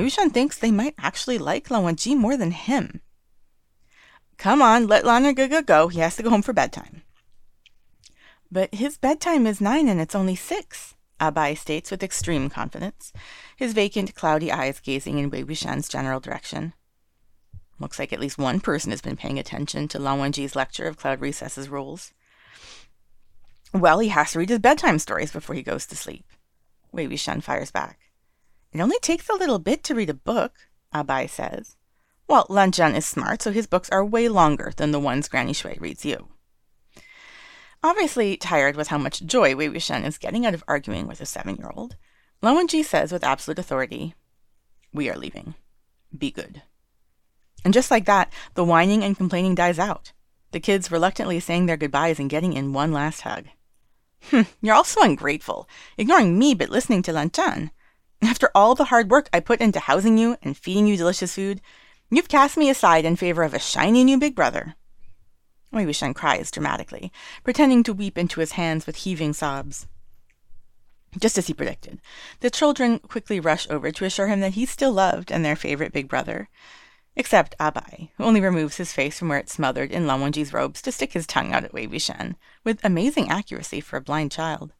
Wuxian thinks they might actually like Lan Wangji more than him. Come on, let Lana go. He has to go home for bedtime. But his bedtime is nine and it's only six, Abai states with extreme confidence, his vacant, cloudy eyes gazing in Wei Wuxian's general direction. Looks like at least one person has been paying attention to Lan Wangji's lecture of Cloud Recess's rules. Well, he has to read his bedtime stories before he goes to sleep. Wei Wuxian fires back. It only takes a little bit to read a book, Abai says. Well, Lan Zhan is smart, so his books are way longer than the ones Granny Shui reads you. Obviously tired with how much joy Wei Wuxian is getting out of arguing with a seven-year-old, Lan Wangji says with absolute authority, We are leaving. Be good. And just like that, the whining and complaining dies out, the kids reluctantly saying their goodbyes and getting in one last hug. Hm, you're all so ungrateful, ignoring me but listening to Lan Zhan. After all the hard work I put into housing you and feeding you delicious food, you've cast me aside in favor of a shiny new big brother. Oh, Wei Wuxian cries dramatically, pretending to weep into his hands with heaving sobs. Just as he predicted, the children quickly rush over to assure him that he's still loved and their favorite big brother. Except Abai, who only removes his face from where it's smothered in Lan Wangji's robes to stick his tongue out at Wei Wuxian, with amazing accuracy for a blind child.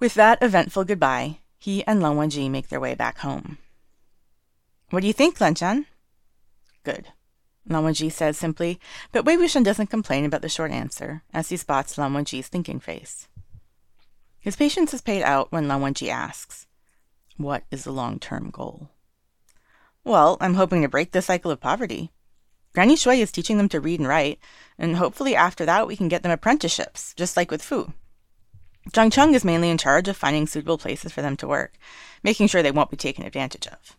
With that eventful goodbye, he and Lan Wangji make their way back home. What do you think, Lan Zhan? Good. Lan Wangji says simply, but Wei Wuxian doesn't complain about the short answer, as he spots Lan Wangji's thinking face. His patience is paid out when Lan Wangji asks, What is the long-term goal? Well, I'm hoping to break the cycle of poverty. Granny Shui is teaching them to read and write, and hopefully after that we can get them apprenticeships, just like with Fu. Jiang Cheng is mainly in charge of finding suitable places for them to work, making sure they won't be taken advantage of.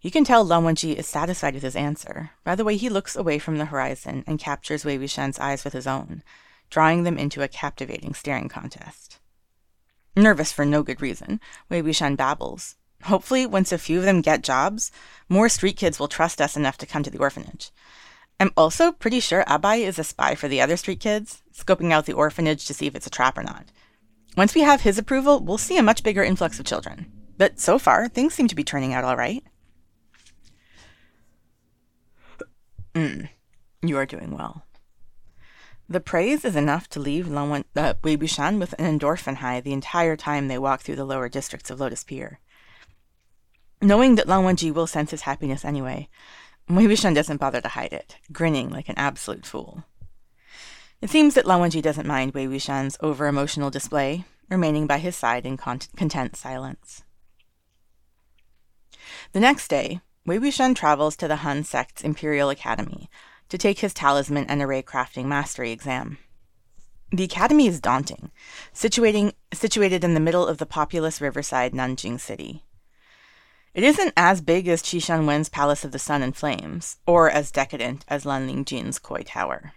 You can tell Lan Wangji is satisfied with his answer by the way he looks away from the horizon and captures Wei Wuxian's eyes with his own, drawing them into a captivating staring contest. Nervous for no good reason, Wei Wuxian babbles. Hopefully, once a few of them get jobs, more street kids will trust us enough to come to the orphanage. I'm also pretty sure Abai is a spy for the other street kids, scoping out the orphanage to see if it's a trap or not. Once we have his approval, we'll see a much bigger influx of children. But so far, things seem to be turning out all right. Mm, you are doing well. The praise is enough to leave Lan uh, Wuxian with an endorphin high the entire time they walk through the lower districts of Lotus Pier. Knowing that Lan Wangji will sense his happiness anyway, Wei Wuxian doesn't bother to hide it, grinning like an absolute fool. It seems that Lan Wangji doesn't mind Wei Wuxian's over-emotional display, remaining by his side in content silence. The next day, Wei Wuxian travels to the Han sect's Imperial Academy to take his talisman and array crafting mastery exam. The academy is daunting, situating, situated in the middle of the populous riverside Nanjing city. It isn't as big as Qishan Wen's Palace of the Sun and Flames, or as decadent as Lanling Jin's Koi Tower.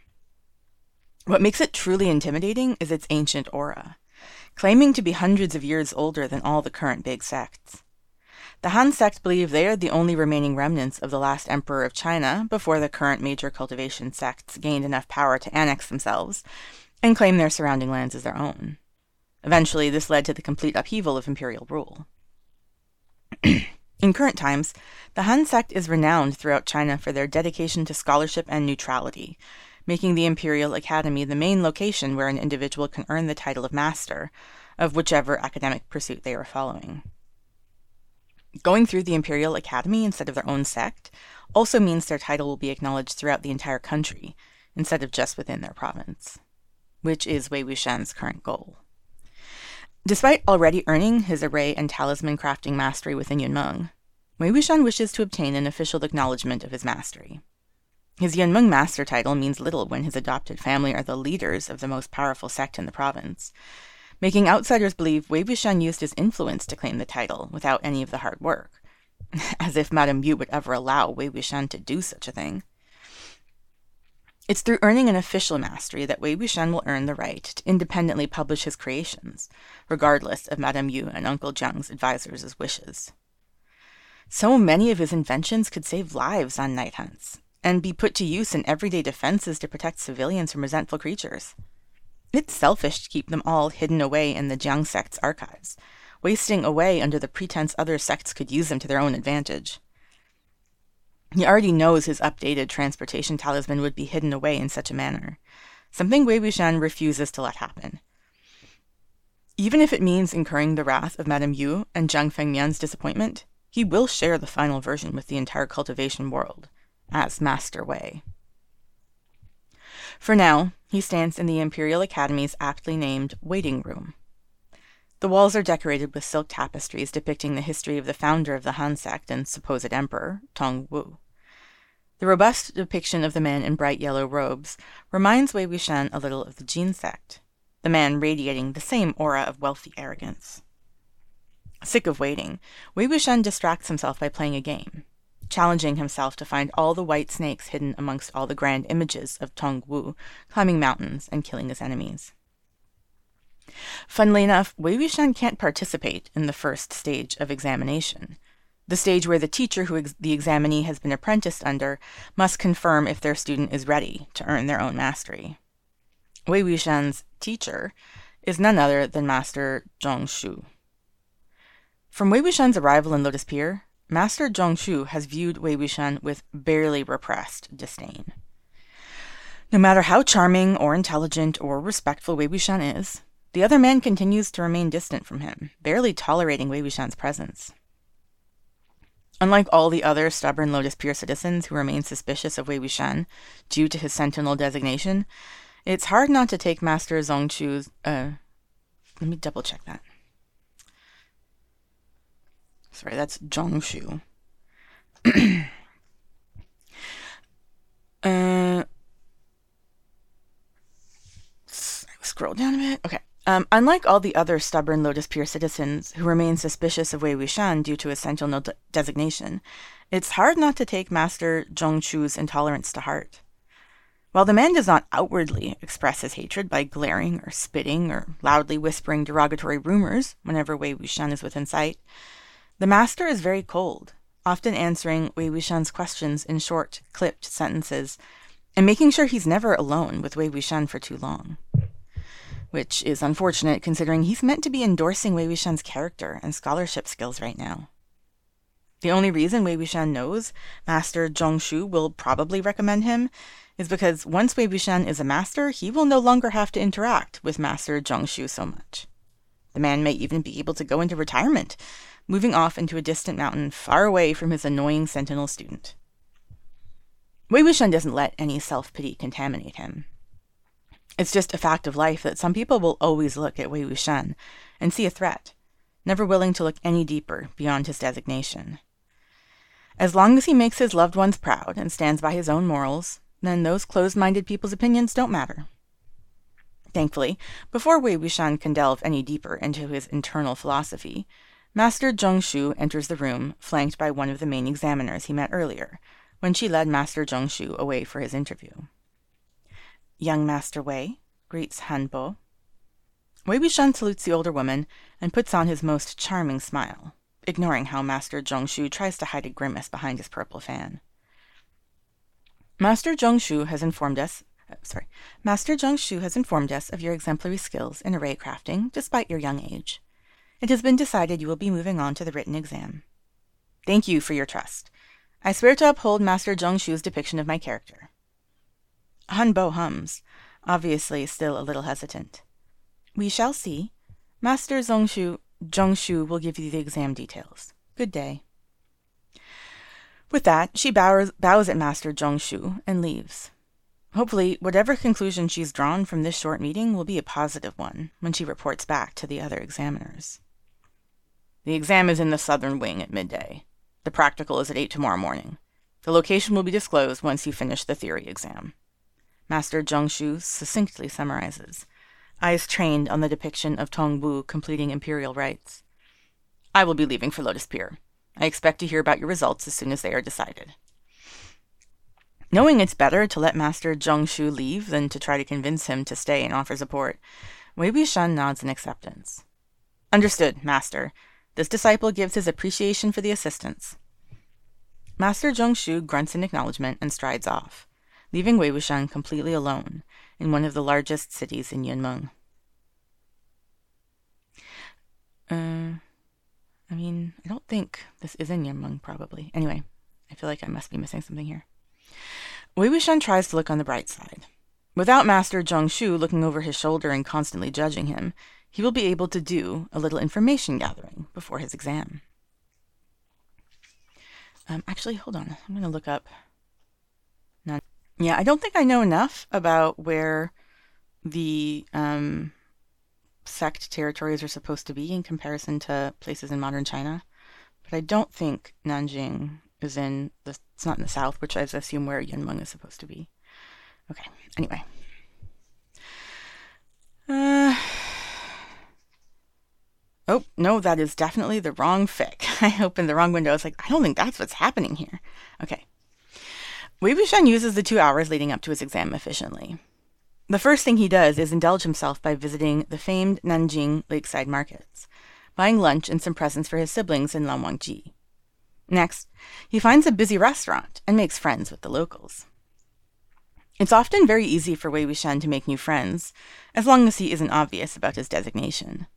What makes it truly intimidating is its ancient aura, claiming to be hundreds of years older than all the current big sects. The Han sect believe they are the only remaining remnants of the last emperor of China before the current major cultivation sects gained enough power to annex themselves and claim their surrounding lands as their own. Eventually, this led to the complete upheaval of imperial rule. In current times, the Han sect is renowned throughout China for their dedication to scholarship and neutrality, making the Imperial Academy the main location where an individual can earn the title of master of whichever academic pursuit they are following. Going through the Imperial Academy instead of their own sect also means their title will be acknowledged throughout the entire country instead of just within their province, which is Wei Wuxian's current goal. Despite already earning his array and talisman crafting mastery within Yunmeng, Wei Wuxian wishes to obtain an official acknowledgement of his mastery. His Yunmeng master title means little when his adopted family are the leaders of the most powerful sect in the province, making outsiders believe Wei Wuxian used his influence to claim the title without any of the hard work. As if Madame Yu would ever allow Wei Wuxian to do such a thing. It's through earning an official mastery that Wei Wuxian will earn the right to independently publish his creations, regardless of Madame Yu and Uncle Jiang's advisors' wishes. So many of his inventions could save lives on night hunts, and be put to use in everyday defenses to protect civilians from resentful creatures. It's selfish to keep them all hidden away in the Jiang sect's archives, wasting away under the pretense other sects could use them to their own advantage. He already knows his updated transportation talisman would be hidden away in such a manner, something Wei Wuxian refuses to let happen. Even if it means incurring the wrath of Madame Yu and Jiang Fengmian's disappointment, he will share the final version with the entire cultivation world, as Master Wei. For now, he stands in the Imperial Academy's aptly named waiting room. The walls are decorated with silk tapestries depicting the history of the founder of the Han sect and supposed emperor, Tong Wu. The robust depiction of the man in bright yellow robes reminds Wei Wuxian a little of the Jin sect, the man radiating the same aura of wealthy arrogance. Sick of waiting, Wei Wuxian distracts himself by playing a game challenging himself to find all the white snakes hidden amongst all the grand images of Tong Wu, climbing mountains and killing his enemies. Funnily enough, Wei Wuxian can't participate in the first stage of examination, the stage where the teacher who ex- the examinee has been apprenticed under must confirm if their student is ready to earn their own mastery. Wei Wuxian's teacher is none other than Master Zhong Shu. From Wei Wuxian's arrival in Lotus Pier, Master Zhong Shu has viewed Wei Wuxian with barely repressed disdain. No matter how charming or intelligent or respectful Wei Wuxian is, the other man continues to remain distant from him, barely tolerating Wei Wuxian's presence. Unlike all the other stubborn Lotus Pier citizens who remain suspicious of Wei Wuxian due to his sentinel designation, it's hard not to take Master Zhongshu's. Uh, let me double check that. Sorry, that's Zhongshu. uh, scroll down a bit. Okay. Um, unlike all the other stubborn Lotus Pier citizens who remain suspicious of Wei Wuxian due to his de- designation, it's hard not to take Master Zhongshu's intolerance to heart. While the man does not outwardly express his hatred by glaring or spitting or loudly whispering derogatory rumors whenever Wei Wuxian is within sight, the master is very cold, often answering Wei Wuxian's questions in short, clipped sentences, and making sure he's never alone with Wei Wuxian for too long. Which is unfortunate considering he's meant to be endorsing Wei Wuxian's character and scholarship skills right now. The only reason Wei Wuxian knows Master Zhongshu will probably recommend him is because once Wei Wuxian is a master, he will no longer have to interact with Master Zhongshu so much. The man may even be able to go into retirement moving off into a distant mountain far away from his annoying sentinel student. Wei Wuxian doesn't let any self pity contaminate him. It's just a fact of life that some people will always look at Wei Wuxian and see a threat, never willing to look any deeper beyond his designation. As long as he makes his loved ones proud and stands by his own morals, then those closed minded people's opinions don't matter. Thankfully, before Wei Wuxian can delve any deeper into his internal philosophy, Master Zheng Shu enters the room, flanked by one of the main examiners he met earlier, when she led Master Zheng Shu away for his interview. Young Master Wei, greets Han Bo. Wei Wuxian salutes the older woman and puts on his most charming smile, ignoring how Master Zheng Shu tries to hide a grimace behind his purple fan. Master Zheng Shu has informed us uh, sorry, Master Zheng Shu has informed us of your exemplary skills in array crafting despite your young age. It has been decided you will be moving on to the written exam. Thank you for your trust. I swear to uphold Master Zheng Shu's depiction of my character. Han Bo hums, obviously still a little hesitant. We shall see. Master Zheng Shu, Zheng Shu will give you the exam details. Good day. With that, she bows, bows at Master Zheng Shu and leaves. Hopefully, whatever conclusion she's drawn from this short meeting will be a positive one when she reports back to the other examiners. The exam is in the southern wing at midday. The practical is at 8 tomorrow morning. The location will be disclosed once you finish the theory exam. Master Zheng Shu succinctly summarizes, eyes trained on the depiction of Tong Wu completing imperial rites. I will be leaving for Lotus Pier. I expect to hear about your results as soon as they are decided. Knowing it's better to let Master Zheng Shu leave than to try to convince him to stay and offer support, Wei Wuxian nods in acceptance. Understood, Master. This disciple gives his appreciation for the assistance. Master Zheng Shu grunts in acknowledgement and strides off, leaving Wei Wuxian completely alone in one of the largest cities in Yunmeng. Uh, I mean, I don't think this is in Yunmeng, probably. Anyway, I feel like I must be missing something here. Wei Wuxian tries to look on the bright side. Without Master Zheng Shu looking over his shoulder and constantly judging him, he will be able to do a little information gathering before his exam. Um, actually, hold on. I'm going to look up. Yeah, I don't think I know enough about where the um, sect territories are supposed to be in comparison to places in modern China. But I don't think Nanjing is in the. It's not in the south, which I assume where Yunmeng is supposed to be. Okay. Anyway. Uh, Oh, no, that is definitely the wrong fic. I opened the wrong window. I was like, I don't think that's what's happening here. Okay. Wei Wuxian uses the two hours leading up to his exam efficiently. The first thing he does is indulge himself by visiting the famed Nanjing lakeside markets, buying lunch and some presents for his siblings in Lan Wangji. Next, he finds a busy restaurant and makes friends with the locals. It's often very easy for Wei Wuxian to make new friends, as long as he isn't obvious about his designation.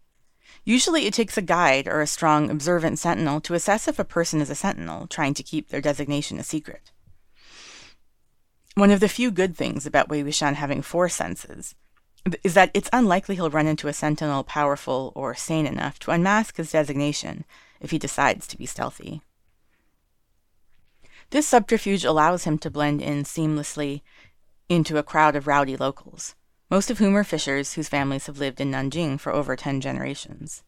Usually, it takes a guide or a strong, observant sentinel to assess if a person is a sentinel, trying to keep their designation a secret. One of the few good things about Wei Wuxian having four senses is that it's unlikely he'll run into a sentinel powerful or sane enough to unmask his designation if he decides to be stealthy. This subterfuge allows him to blend in seamlessly into a crowd of rowdy locals most of whom are fishers whose families have lived in Nanjing for over ten generations.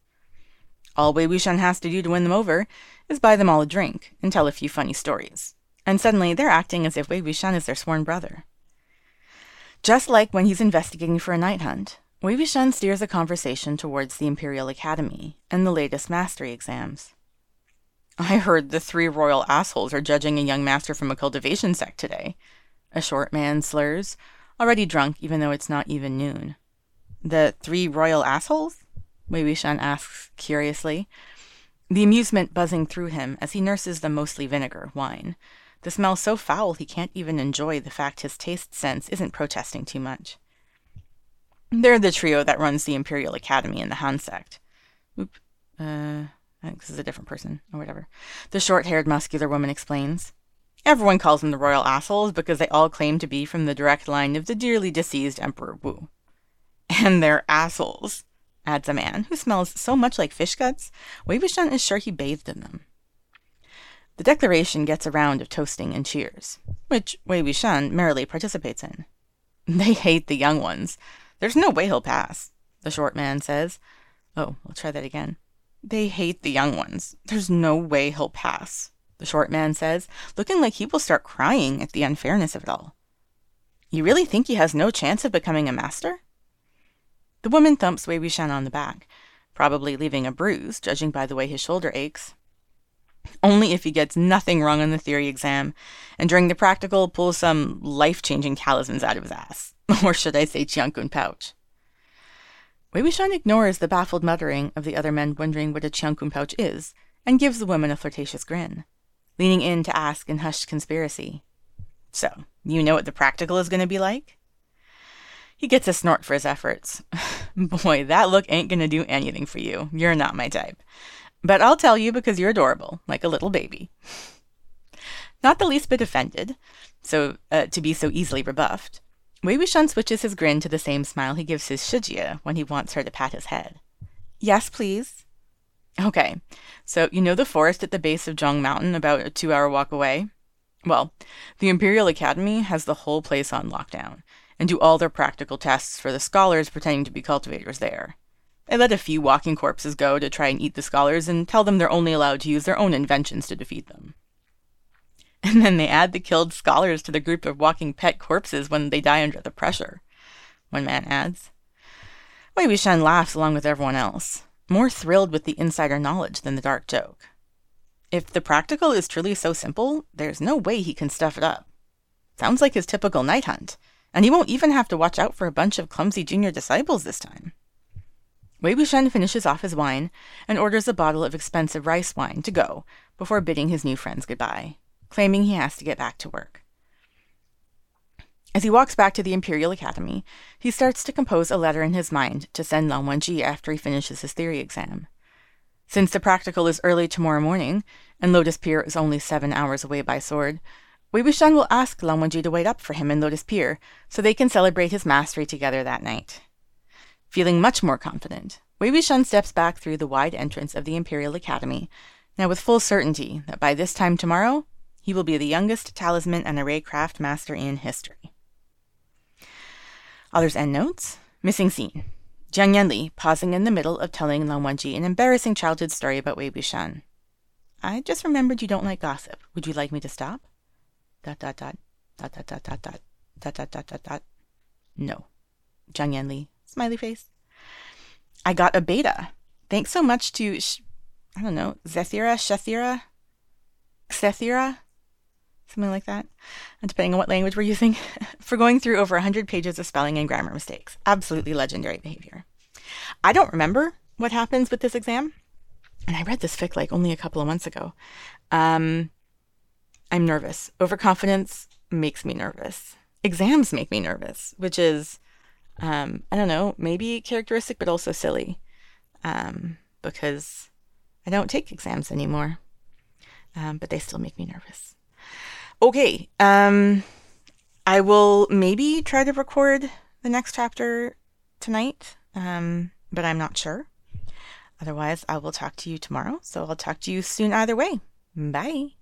All Wei Wuxian has to do to win them over is buy them all a drink and tell a few funny stories, and suddenly they're acting as if Wei Wuxian is their sworn brother. Just like when he's investigating for a night hunt, Wei Wuxian steers a conversation towards the Imperial Academy and the latest mastery exams. I heard the three royal assholes are judging a young master from a cultivation sect today. A short man slurs, already drunk even though it's not even noon. The three royal assholes? Wei Wuxian asks curiously, the amusement buzzing through him as he nurses the mostly vinegar wine. The smell's so foul he can't even enjoy the fact his taste sense isn't protesting too much. They're the trio that runs the Imperial Academy in the Han sect. Oop. Uh, I think this is a different person, or whatever. The short haired, muscular woman explains. Everyone calls them the royal assholes because they all claim to be from the direct line of the dearly deceased Emperor Wu. And they're assholes. adds a man who smells so much like fish guts, Wei Wuxian is sure he bathed in them. The declaration gets a round of toasting and cheers, which Wei Wuxian merrily participates in. They hate the young ones. There's no way he'll pass, the short man says. Oh, we'll try that again. They hate the young ones. There's no way he'll pass, the short man says, looking like he will start crying at the unfairness of it all. You really think he has no chance of becoming a master? The woman thumps Wei Wuxian on the back, probably leaving a bruise, judging by the way his shoulder aches. Only if he gets nothing wrong on the theory exam, and during the practical pulls some life-changing talismans out of his ass. or should I say Qiankun pouch. Wei Wuxian ignores the baffled muttering of the other men wondering what a Qiankun pouch is, and gives the woman a flirtatious grin, leaning in to ask in hushed conspiracy. So, you know what the practical is going to be like? He gets a snort for his efforts. Boy, that look ain't going to do anything for you. You're not my type. But I'll tell you because you're adorable, like a little baby. Not the least bit offended, so uh, to be so easily rebuffed, Wei Wuxian switches his grin to the same smile he gives his Shijie when he wants her to pat his head. Yes, please. Okay, so you know the forest at the base of Zhong Mountain, about a two hour walk away? Well, the Imperial Academy has the whole place on lockdown and do all their practical tests for the scholars pretending to be cultivators there. They let a few walking corpses go to try and eat the scholars and tell them they're only allowed to use their own inventions to defeat them. And then they add the killed scholars to the group of walking pet corpses when they die under the pressure, one man adds. Wei Wuxian laughs along with everyone else, more thrilled with the insider knowledge than the dark joke. If the practical is truly so simple, there's no way he can stuff it up. Sounds like his typical night hunt, and he won't even have to watch out for a bunch of clumsy junior disciples this time. Wei Wuxian finishes off his wine and orders a bottle of expensive rice wine to go before bidding his new friends goodbye claiming he has to get back to work. As he walks back to the Imperial Academy, he starts to compose a letter in his mind to send Lan Wangji after he finishes his theory exam. Since the practical is early tomorrow morning, and Lotus Pier is only seven hours away by sword, Wei Wuxian will ask Lan Wangji to wait up for him in Lotus Pier so they can celebrate his mastery together that night. Feeling much more confident, Wei Wuxian steps back through the wide entrance of the Imperial Academy, now with full certainty that by this time tomorrow he will be the youngest talisman and array craft master in history. Author's endnotes. Missing scene. Jiang Yanli pausing in the middle of telling Lan Wangji an embarrassing childhood story about Wei Wuxian. I just remembered you don't like gossip. Would you like me to stop? Dot dot dot dot dot dot dot dot dot dot dot dot. No. Jiang Yanli. Smiley face. I got a beta. Thanks so much to sh- I don't know, Zethira, Shethira, Xethira, something like that, and depending on what language we're using, for going through over 100 pages of spelling and grammar mistakes. Absolutely legendary behavior. I don't remember what happens with this exam, and I read this fic like only a couple of months ago. Um, I'm nervous. Overconfidence makes me nervous. Exams make me nervous, which is, um, I don't know, maybe characteristic, but also silly, um, because I don't take exams anymore. Um, but they still make me nervous. Okay. Um, I will maybe try to record the next chapter tonight, um, but I'm not sure. Otherwise, I will talk to you tomorrow. So I'll talk to you soon either way. Bye.